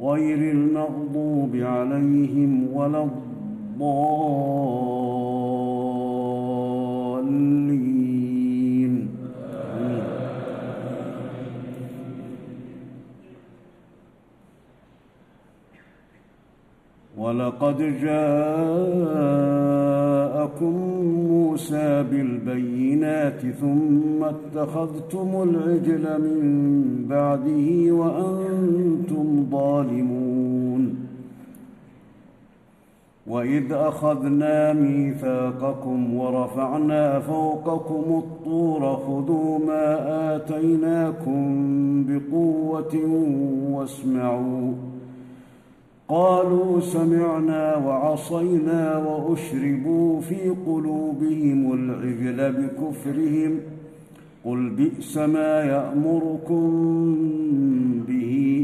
غير المغضوب عليهم ولا الضالين. ولقد جاءكم موسى بالبينات ثم اتخذتم العجل من بعده وأنتم ظالمون وإذ أخذنا ميثاقكم ورفعنا فوقكم الطور خذوا ما آتيناكم بقوة واسمعوا. قالوا سمعنا وعصينا وأشربوا في قلوبهم العجل بكفرهم. قل بئس ما يأمركم به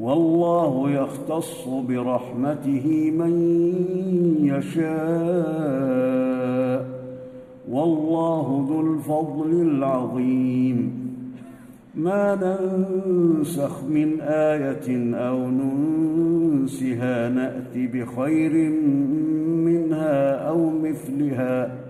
والله يختص برحمته من يشاء. والله ذو الفضل العظيم. ما ننسخ من آية أو ننسها نات بخير منها أو مثلها.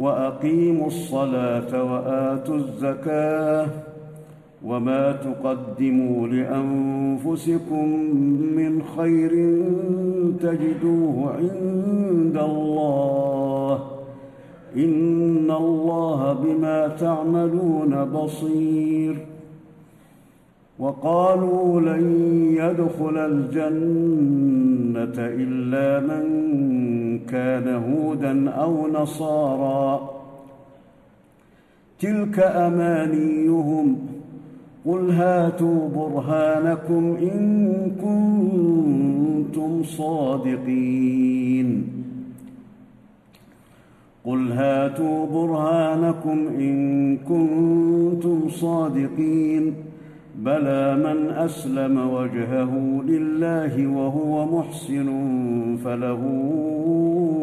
وأقيموا الصلاة وآتوا الزكاة وما تقدموا لأنفسكم من خير تجدوه عند الله إن الله بما تعملون بصير وقالوا لن يدخل الجنة إلا من كان هودا أو نصارى تلك أمانيهم. قل هاتوا برهانكم إن كنتم صادقين. قل هاتوا برهانكم إن كنتم صادقين. بلى من أسلم وجهه لله وهو محسن فله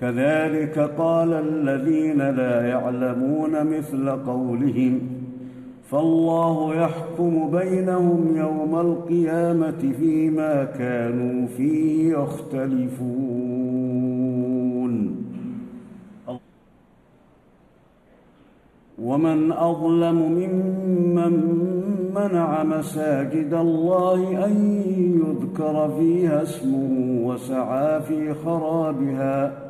كذلك قال الذين لا يعلمون مثل قولهم فالله يحكم بينهم يوم القيامة فيما كانوا فيه يختلفون. ومن أظلم ممن منع مساجد الله أن يذكر فيها اسمه وسعى في خرابها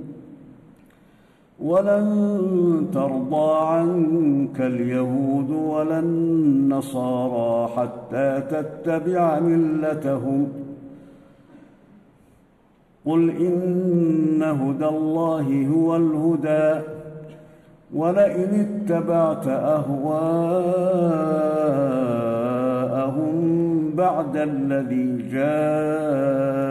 ولن ترضى عنك اليهود ولا النصارى حتى تتبع ملتهم. قل إن هدى الله هو الهدى ولئن اتبعت أهواءهم بعد الذي جاءك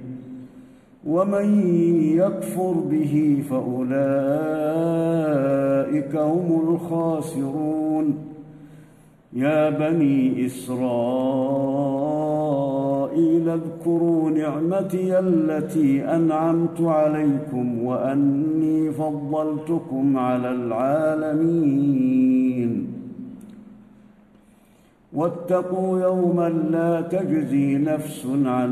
ومن يكفر به فأولئك هم الخاسرون. يا بني إسرائيل اذكروا نعمتي التي أنعمت عليكم وأني فضلتكم على العالمين. واتقوا يوما لا تجزي نفس عن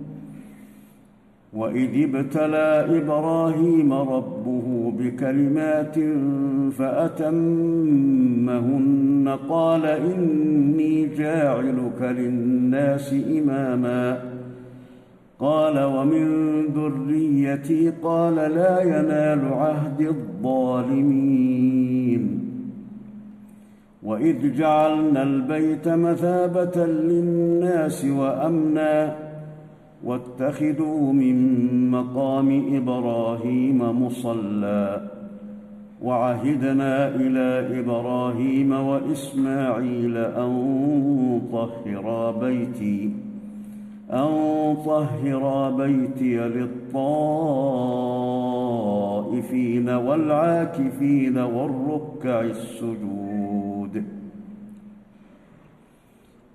واذ ابتلى إبراهيم ربه بكلمات فاتمهن قال اني جاعلك للناس اماما قال ومن ذريتي قال لا ينال عهد الظالمين واذ جعلنا البيت مثابه للناس وامنا واتخذوا من مقام إبراهيم مصلى وعهدنا إلى إبراهيم وإسماعيل أن طهرا بيتي أن طهرا بيتي للطائفين والعاكفين والركع السجود.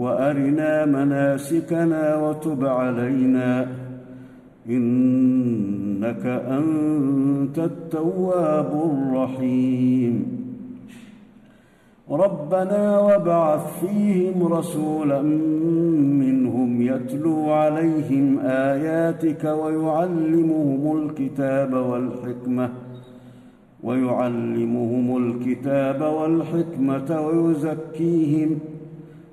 وأرنا مناسكنا وتب علينا. إنك أنت التواب الرحيم. ربنا وابعث فيهم رسولا منهم يتلو عليهم آياتك ويعلمهم الكتاب والحكمة ويعلمهم الكتاب والحكمة ويزكيهم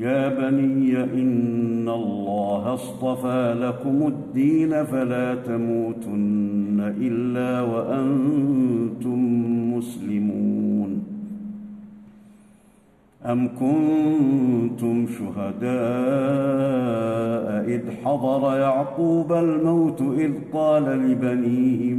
يا بني إن الله اصطفى لكم الدين فلا تموتن إلا وأنتم مسلمون. أم كنتم شهداء إذ حضر يعقوب الموت إذ قال لبنيه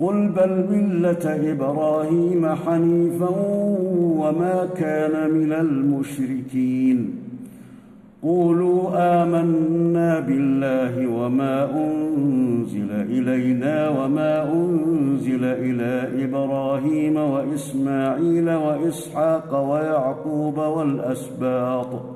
قل بل مله إبراهيم حنيفا وما كان من المشركين قولوا امنا بالله وما انزل الينا وما انزل إلى إبراهيم واسماعيل واسحاق ويعقوب والاسباط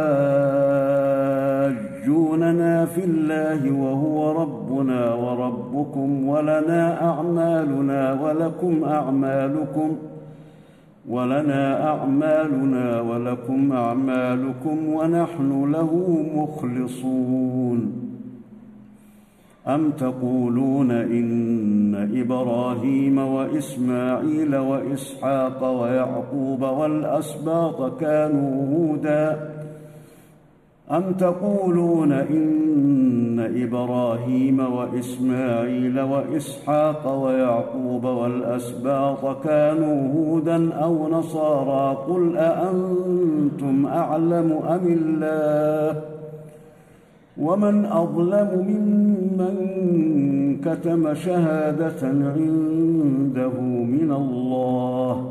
اتحاجوننا في الله وهو ربنا وربكم ولنا أعمالنا ولكم أعمالكم ولنا أعمالنا ولكم أعمالكم ونحن له مخلصون. أم تقولون إن إبراهيم وإسماعيل وإسحاق ويعقوب والأسباط كانوا هودا أم تقولون إن إبراهيم وإسماعيل وإسحاق ويعقوب والأسباط كانوا هودا أو نصارى قل أأنتم أعلم أم الله ومن أظلم ممن كتم شهادة عنده من الله